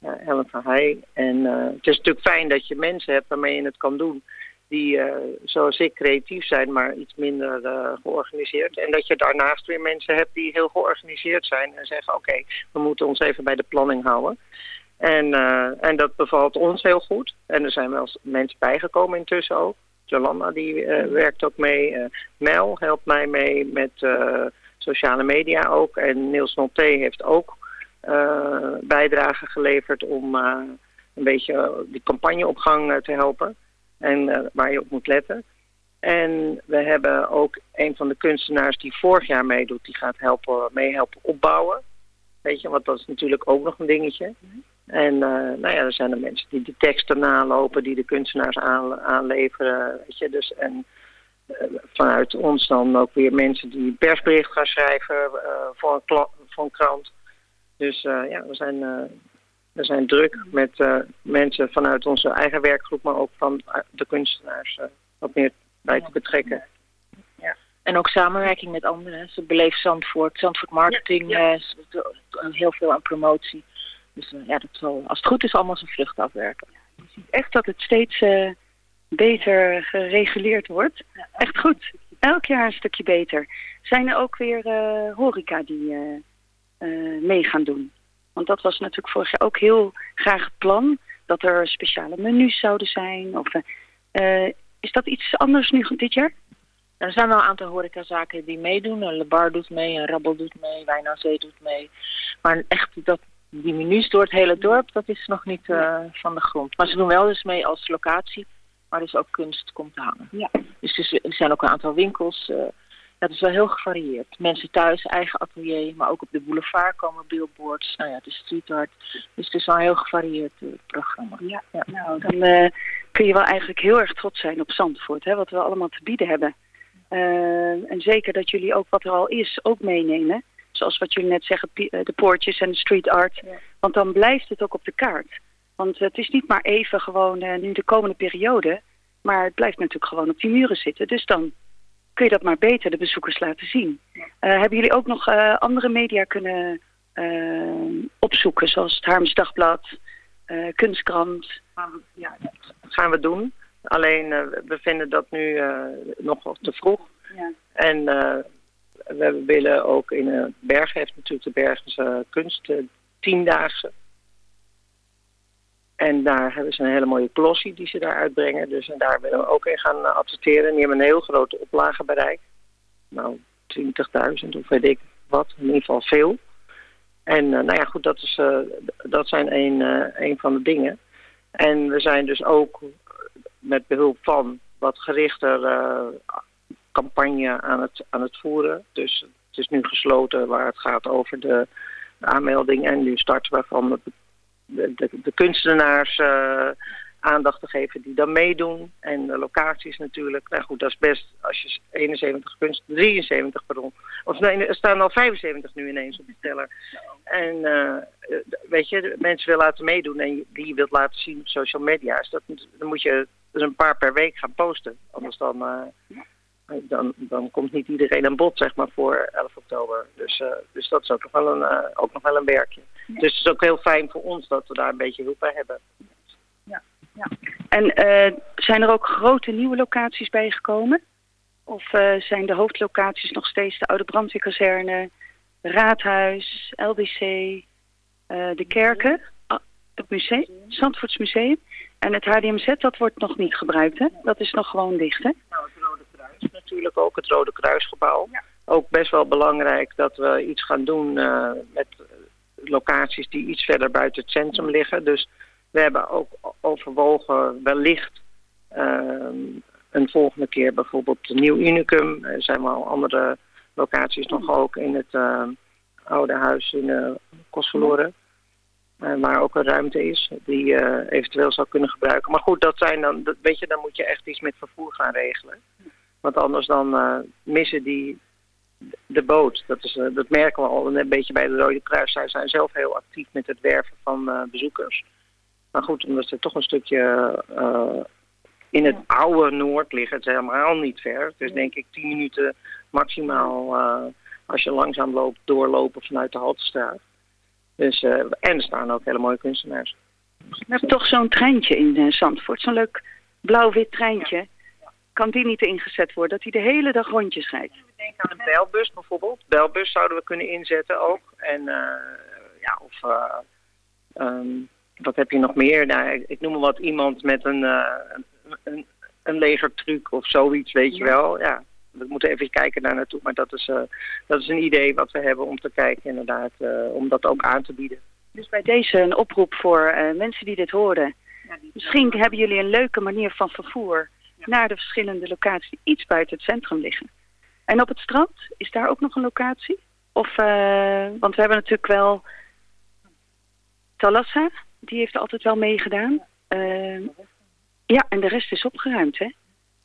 Ellen van. En eh, het is natuurlijk fijn dat je mensen hebt waarmee je het kan doen. Die eh, zoals ik creatief zijn, maar iets minder eh, georganiseerd. En dat je daarnaast weer mensen hebt die heel georganiseerd zijn. En zeggen oké, we moeten ons even bij de planning houden. En, en dat bevalt ons heel goed. En er zijn wel mensen bijgekomen intussen ook. Jolanda die werkt ook mee. Eh, Mel helpt mij mee met sociale media ook. En Niels Noté heeft ook bijdrage geleverd om eh, een beetje die campagne op gang eh, te helpen. En eh, waar je op moet letten. En we hebben ook een van de kunstenaars die vorig jaar meedoet, die gaat helpen, meehelpen opbouwen. Weet je, want dat is natuurlijk ook nog een dingetje. En eh, nou ja, er zijn er mensen die de teksten nalopen, die de kunstenaars aan, aanleveren. Weet je, dus, en eh, vanuit ons dan ook weer mensen die persbericht gaan schrijven eh, voor, een voor een krant. Dus eh, ja, we zijn, eh, we zijn druk met eh, mensen vanuit onze eigen werkgroep, maar ook van de kunstenaars wat meer bij te betrekken. En ook samenwerking met anderen. Ze beleeft Zandvoort, Zandvoort Marketing, heel veel aan promotie. Dus ja, dat zal, als het goed is, allemaal zijn vrucht afwerken. Echt dat het steeds beter gereguleerd wordt. Echt goed. Elk jaar een stukje beter. Zijn er ook weer horeca die mee gaan doen? Want dat was natuurlijk vorig jaar ook heel graag het plan. Dat er speciale menus zouden zijn. Of, eh, eh, is dat iets anders nu dit jaar? Er zijn wel een aantal horecazaken die meedoen. Een Le Bar doet mee, een Rabbel doet mee, Wijn aan Zee doet mee. Maar echt dat, die menus door het hele dorp, dat is nog niet eh, van de grond. Maar ze doen wel dus mee als locatie, waar dus ook kunst komt te hangen. Ja. Dus er zijn ook een aantal winkels. eh dat is wel heel gevarieerd. Mensen thuis, eigen atelier, maar ook op de boulevard komen billboards. Nou ja, de street art. Dus het is wel een heel gevarieerd eh, programma. Ja, nou, dan eh, kun je wel eigenlijk heel erg trots zijn op Zandvoort, hè, wat we allemaal te bieden hebben. Eh, en zeker dat jullie ook wat er al is, ook meenemen. Zoals wat jullie net zeggen, de poortjes en de street art. Want dan blijft het ook op de kaart. Want het is niet maar even gewoon nu de komende periode, maar het blijft natuurlijk gewoon op die muren zitten. Dus dan kun je dat maar beter de bezoekers laten zien. Eh, hebben jullie ook nog eh, andere media kunnen eh, opzoeken, zoals het Harms Dagblad, Kunstkrant? Ja, dat gaan we doen. Alleen we vinden dat nu nog te vroeg. Ja. En we willen ook in Bergen, heeft natuurlijk de Bergense kunst, tiendaagse. En daar hebben ze een hele mooie glossy die ze daar uitbrengen. Dus en daar willen we ook in gaan eh, adverteren. Die hebben een heel grote oplagebereik. Nou, 20.000 of weet ik wat. In ieder geval veel. En eh, nou ja, goed, dat, is, eh, dat zijn een, een van de dingen. En we zijn dus ook met behulp van wat gerichter campagne aan het, aan het voeren. Dus het is nu gesloten waar het gaat over de, de aanmelding. En nu starten we van de, de, kunstenaars eh, aandacht te geven die dan meedoen. En de locaties natuurlijk. Nou goed, dat is best als je 71 kunst, 73 pardon. Of nee, er staan al 75 nu ineens op de teller. En eh, weet je, mensen willen laten meedoen en die wilt laten zien op social media. Dus dat, dan moet je dus een paar per week gaan posten. Anders dan, eh, dan, dan komt niet iedereen aan bod, zeg maar, voor 11 oktober. Dus, eh, dus dat is ook nog wel een, eh, ook nog wel een werkje. Dus het is ook heel fijn voor ons dat we daar een beetje hulp bij hebben. En eh, zijn er ook grote nieuwe locaties bijgekomen? Of eh, zijn de hoofdlocaties nog steeds de oude brandweerkazerne, Raadhuis, LDC, eh, de kerken, ah, het museum, Zandvoorts Museum en het HDMZ, dat wordt nog niet gebruikt, hè? Dat is nog gewoon dicht, hè? is natuurlijk ook het Rode Kruisgebouw. Ook best wel belangrijk dat we iets gaan doen met locaties die iets verder buiten het centrum liggen. Dus we hebben ook overwogen wellicht ehm, een volgende keer bijvoorbeeld nieuw unicum. Er zijn wel andere locaties nog ook in het eh, oude huis in uh, Kostverloren. Uh, waar ook een ruimte is die uh, eventueel zou kunnen gebruiken. Maar goed, dat zijn dan, weet je, dan moet je echt iets met vervoer gaan regelen. Want anders dan missen die de boot. Dat, is, uh, dat merken we al een beetje bij de Rode Kruis. Zij zijn zelf heel actief met het werven van uh, bezoekers. Maar goed, omdat ze toch een stukje uh, in het oude Noord liggen. Het is helemaal niet ver. Het is denk ik tien minuten maximaal als je langzaam loopt doorlopen vanuit de Haltestraat. Dus, en er staan ook hele mooie kunstenaars. We hebben toch zo'n treintje in Zandvoort. Zo'n leuk blauw-wit treintje. Kan die niet ingezet worden? Dat hij de hele dag rondjes rijdt? We denken aan een belbus bijvoorbeeld. Belbus zouden we kunnen inzetten ook. En uh, ja, of um, wat heb je nog meer? Nou, ik, ik noem maar wat iemand met een, uh, een, een legertruc of zoiets, weet je wel. Ja, we moeten even kijken daar naartoe. Maar dat is, uh, dat is een idee wat we hebben om te kijken inderdaad, uh, om dat ook aan te bieden. Dus bij deze een oproep voor uh, mensen die dit horen. Ja, die Misschien hebben jullie een leuke manier van vervoer ja. naar de verschillende locaties die iets buiten het centrum liggen. En op het strand, is daar ook nog een locatie? Of, uh, want we hebben natuurlijk wel Talassa, die heeft er altijd wel meegedaan. Uh, ja, en de rest is opgeruimd, hè?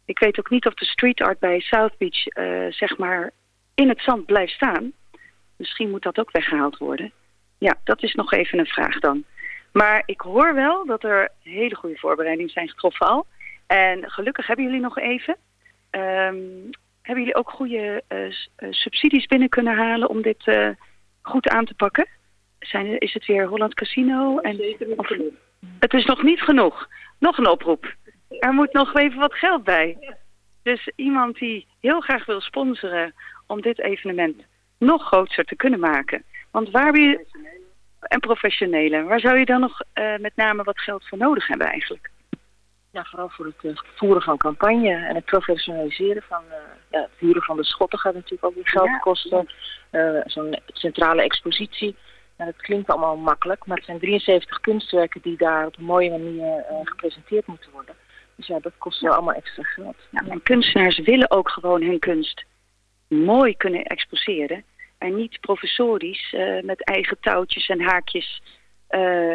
Ik weet ook niet of de street art bij South Beach, uh, zeg maar, in het zand blijft staan. Misschien moet dat ook weggehaald worden. Ja, dat is nog even een vraag dan. Maar ik hoor wel dat er hele goede voorbereidingen zijn getroffen al. En gelukkig hebben jullie nog even. Um, hebben jullie ook goede uh, subsidies binnen kunnen halen om dit uh, goed aan te pakken? zijn, is het weer Holland Casino? En, of, het is nog niet genoeg. Nog een oproep. Er moet nog even wat geld bij. Dus iemand die heel graag wil sponsoren om dit evenement nog groter te kunnen maken. Want waar wil je... En professionele. Waar zou je dan nog eh, met name wat geld voor nodig hebben eigenlijk? Ja, vooral voor het eh, voeren van campagne en het professionaliseren van eh, ja, het huren van de schotten gaat natuurlijk ook weer geld kosten. Eh, Zo'n centrale expositie. Dat klinkt allemaal makkelijk, maar het zijn 73 kunstwerken die daar op een mooie manier gepresenteerd moeten worden. Dus ja, dat kost wel allemaal extra geld. Ja, en kunstenaars willen ook gewoon hun kunst mooi kunnen exposeren. En niet professorisch met eigen touwtjes en haakjes.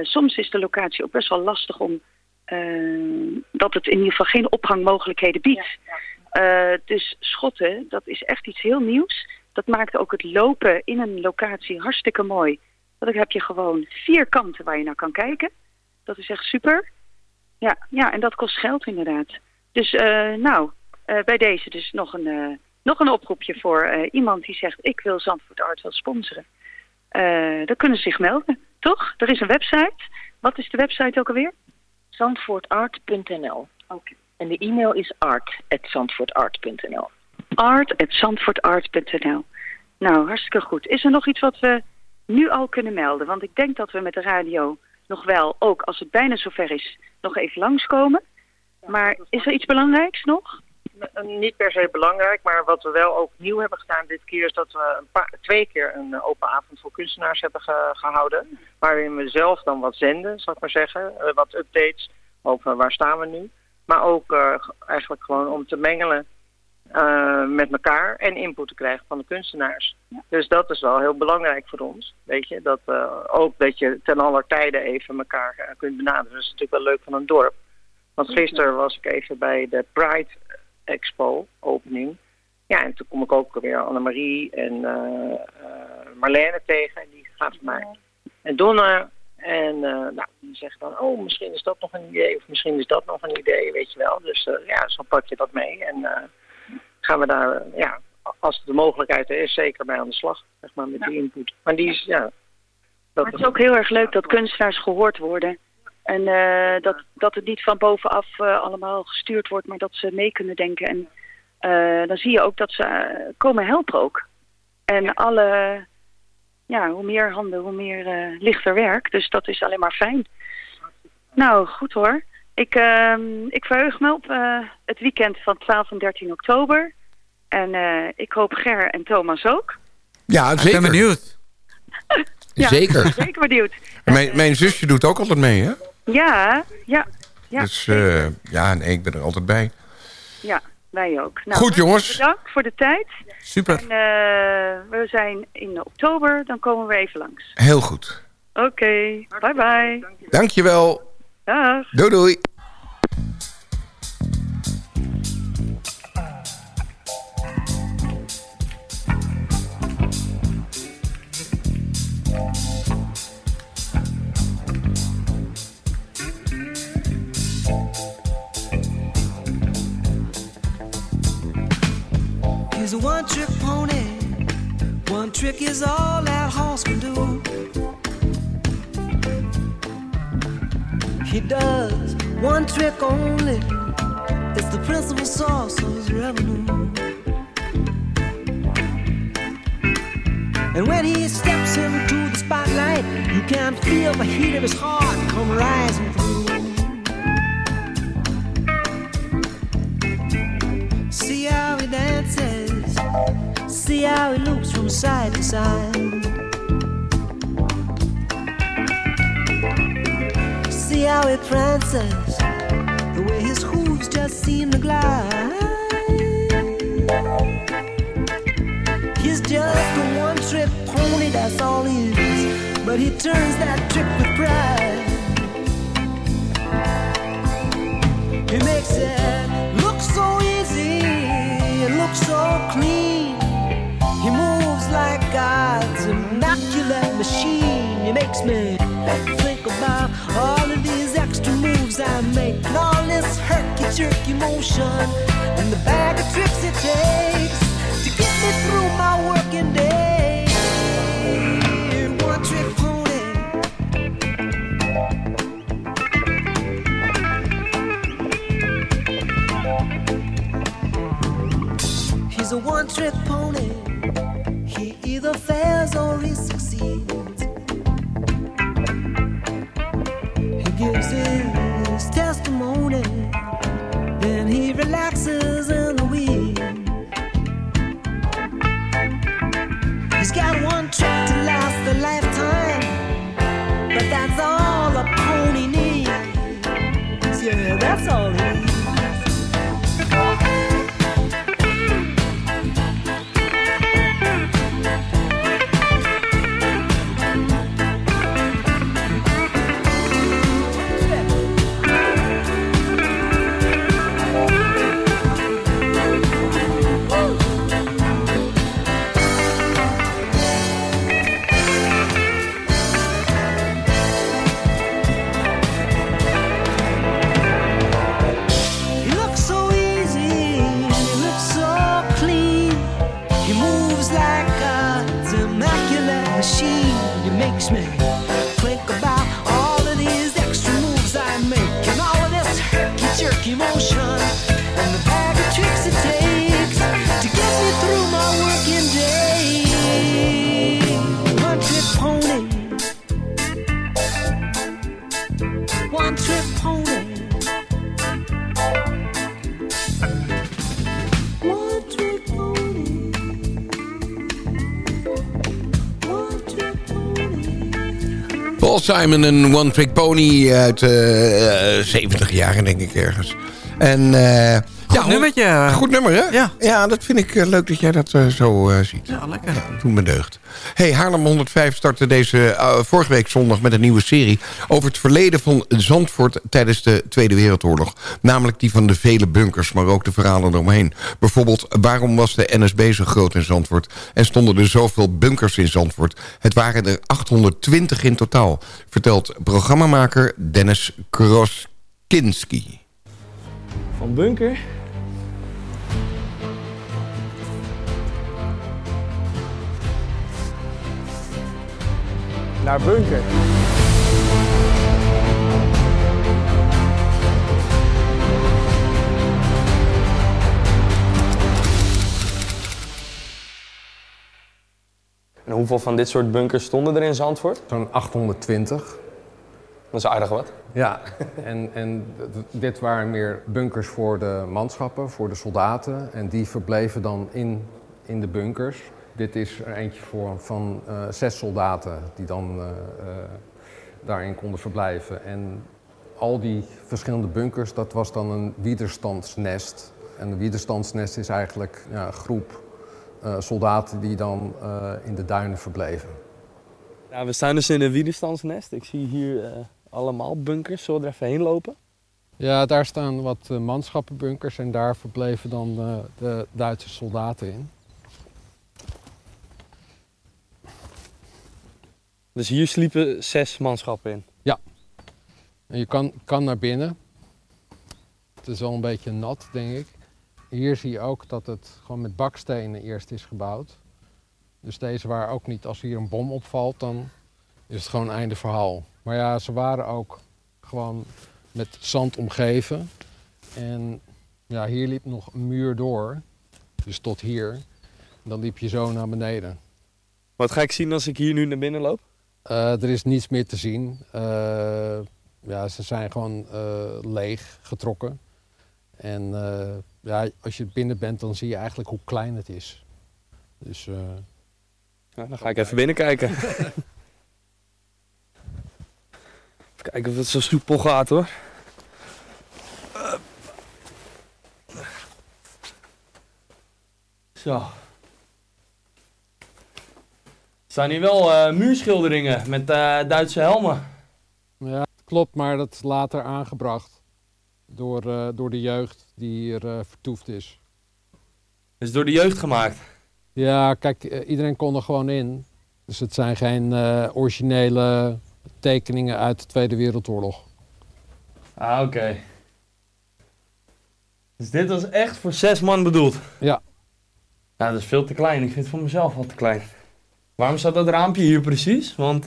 Soms is de locatie ook best wel lastig om eh, dat het in ieder geval geen ophangmogelijkheden biedt. Eh, dus schotten, dat is echt iets heel nieuws. Dat maakt ook het lopen in een locatie hartstikke mooi. Want dan heb je gewoon vier kanten waar je naar kan kijken. Dat is echt super. Ja, ja en dat kost geld inderdaad. Dus eh, nou, bij deze dus nog een, nog een oproepje voor iemand die zegt... ik wil Zandvoort Art wel sponsoren. Dan kunnen ze zich melden, toch? Er is een website. Wat is de website ook alweer? Zandvoortart.nl. Oké. En de e-mail is art.zandvoortart.nl. art.zandvoortart.nl Nou, hartstikke goed. Is er nog iets wat we nu al kunnen melden? Want ik denk dat we met de radio nog wel, ook als het bijna zover is, nog even langskomen. Maar is er iets belangrijks nog? Niet per se belangrijk, maar wat we wel ook nieuw hebben gedaan dit keer is dat we een paar, twee keer een eh, open avond voor kunstenaars hebben ge- gehouden. Waarin we zelf dan wat zenden, zal ik maar zeggen. eh, wat updates over waar staan we nu. Maar ook eh, eigenlijk gewoon om te mengelen met elkaar en input te krijgen van de kunstenaars. Dus dat is wel heel belangrijk voor ons. Weet je, dat ook dat je ten aller tijde even elkaar kunt benaderen. Dat is natuurlijk wel leuk van een dorp. Want gisteren was ik even bij de Pride Expo opening. Ja, en toen kom ik ook weer Annemarie en eh, Marlene tegen. En die gaat maar. En Donna. En eh, nou, die zeggen dan, oh, misschien is dat nog een idee. Of misschien is dat nog een idee, weet je wel. Dus ja, zo pak je dat mee. En gaan we daar, ja, als de mogelijkheid er is, zeker bij aan de slag. Zeg maar, met die input. Maar die is, ja... Dat Maar het is ook heel erg leuk dat kunstenaars gehoord worden. En eh, dat, dat het niet van bovenaf eh, allemaal gestuurd wordt, maar dat ze mee kunnen denken. En eh, dan zie je ook dat ze komen helpen ook. En alle, ja, hoe meer handen, hoe meer eh, lichter werk. Dus dat is alleen maar fijn. Nou, goed hoor. Ik, ehm, ik verheug me op eh, het weekend van 12 en 13 oktober. En eh, ik hoop Ger en Thomas ook. Ja, Ik zeker. ben benieuwd. Ja, Zeker. Zeker benieuwd. Mijn, mijn zusje doet ook altijd mee, hè? Ja, ja, ja. Dus eh, ja, nee, ik ben er altijd bij. Ja, wij ook. Nou, Goed, jongens. Bedankt voor de tijd. Super. En eh, we zijn in oktober, dan komen we even langs. Heel goed. Oké, bye bye. Dankjewel. Dag. Doei doei. A one trick pony. One trick is all that horse can do. He does one trick only. It's the principal source of his revenue. And when he steps into the spotlight, you can feel the heat of his heart come rising see how he looks from side to side. See how he prances, the way his hooves just seem to glide. He's just a one trick pony, that's all he is. But he turns that trick with pride. He makes it God's immaculate machine. It makes me think about all of these extra moves I make, and all this herky jerky motion, and the bag of tricks it takes to get me through my working day. One trick pony. He's a one trick stories Paul Simon en One Trick Pony uit eh, eh, 70 jaren, denk ik ergens. En, eh Goed ja, nummertje. Goed nummer, hè? Ja. Ja, dat vind ik eh, leuk dat jij dat eh, zo eh, ziet. Ja, lekker. Doe me deugd. Hey, Haarlem 105 startte deze vorige week zondag met een nieuwe serie... over het verleden van Zandvoort tijdens de Tweede Wereldoorlog. Namelijk die van de vele bunkers, maar ook de verhalen eromheen. Bijvoorbeeld, waarom was de NSB zo groot in Zandvoort... en stonden er zoveel bunkers in Zandvoort? Het waren er 820 in totaal, vertelt programmamaker Dennis Kroskinski. Van bunker. Naar bunker. En hoeveel van dit soort bunkers stonden er in Zandvoort? Zo'n 820. Dat is aardig wat. Ja, en, en dit waren meer bunkers voor de manschappen, voor de soldaten. En die verbleven dan in, in de bunkers. Dit is er eentje voor van eh, zes soldaten die dan eh, eh, daarin konden verblijven. En al die verschillende bunkers, dat was dan een widerstandsnest. En een widerstandsnest is eigenlijk ja, een groep eh, soldaten die dan eh, in de duinen verbleven. Ja, we staan dus in een widerstandsnest. Ik zie hier allemaal bunkers. Zullen we er even heen lopen? Ja, daar staan wat manschappenbunkers en daar verbleven dan eh, de Duitse soldaten in. Dus hier sliepen zes manschappen in. Ja. En je kan, kan naar binnen. Het is wel een beetje nat, denk ik. Hier zie je ook dat het gewoon met bakstenen eerst is gebouwd. Dus deze waren ook niet, als hier een bom opvalt, dan is het gewoon einde verhaal. Maar ja, ze waren ook gewoon met zand omgeven. En ja, hier liep nog een muur door. Dus tot hier. En dan liep je zo naar beneden. Wat ga ik zien als ik hier nu naar binnen loop? Eh, er is niets meer te zien. Eh, ja, ze zijn gewoon eh, leeg getrokken. En eh, ja, als je binnen bent, dan zie je eigenlijk hoe klein het is. Dus, eh, Ja, dan ga ik even binnenkijken. even kijken of het zo soepel gaat hoor. Zo. Er staan hier wel eh, muurschilderingen met eh, Duitse helmen. ja, klopt, maar dat is later aangebracht door, eh, door de jeugd die hier vertoefd is. is door de jeugd gemaakt. Ja, kijk, iedereen kon er gewoon in. Dus het zijn geen originele tekeningen uit de Tweede Wereldoorlog. Ah, oké. Dus dit was echt voor zes man bedoeld? Ja. Ja, dat is veel te klein. Ik vind het voor mezelf al te klein. Waarom staat dat raampje hier precies? Want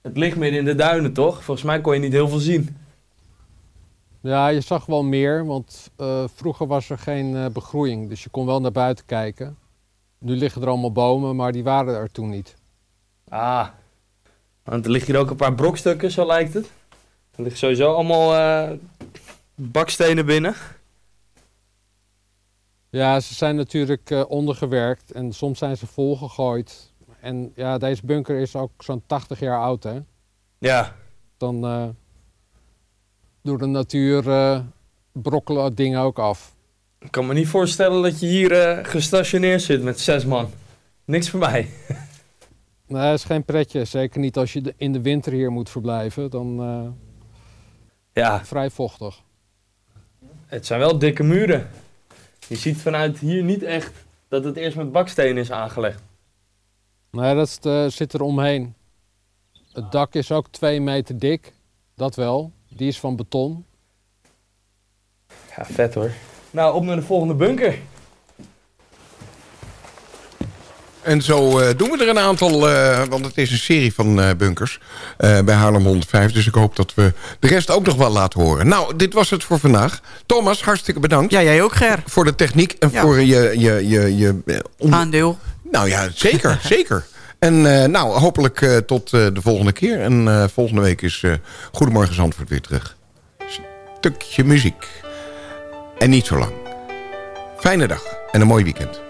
het ligt midden in de duinen, toch? Volgens mij kon je niet heel veel zien. Ja, je zag wel meer, want eh, vroeger was er geen eh, begroeiing. Dus je kon wel naar buiten kijken. Nu liggen er allemaal bomen, maar die waren er toen niet. Ah, want er liggen hier ook een paar brokstukken, zo lijkt het. Er liggen sowieso allemaal eh, bakstenen binnen. Ja, ze zijn natuurlijk ondergewerkt en soms zijn ze volgegooid. En ja, deze bunker is ook zo'n 80 jaar oud, hè? Ja. Dan eh, door de natuur eh, brokkelen dingen ook af. Ik kan me niet voorstellen dat je hier eh, gestationeerd zit met zes man. Niks voor mij. Nee, dat is geen pretje. Zeker niet als je in de winter hier moet verblijven. Dan Ja. vrij vochtig. Het zijn wel dikke muren. Je ziet vanuit hier niet echt dat het eerst met bakstenen is aangelegd. Nee, dat de- zit er omheen. Het dak is ook twee meter dik. Dat wel. Die is van beton. Ja, vet hoor. Nou, op naar de volgende bunker. En zo eh, doen we er een aantal, eh, want het is een serie van eh, bunkers eh, bij Haarlem 105. Dus ik hoop dat we de rest ook nog wel laten horen. Nou, dit was het voor vandaag. Thomas, hartstikke bedankt. Ja, jij ook, Ger. Voor de techniek en Ja. voor je... je, je, je eh, on- Aandeel. Nou ja, zeker, zeker. En eh, nou, hopelijk eh, tot eh, de volgende keer. En volgende week is Goedemorgen Zandvoort weer terug. Stukje muziek. En niet zo lang. Fijne dag en een mooi weekend.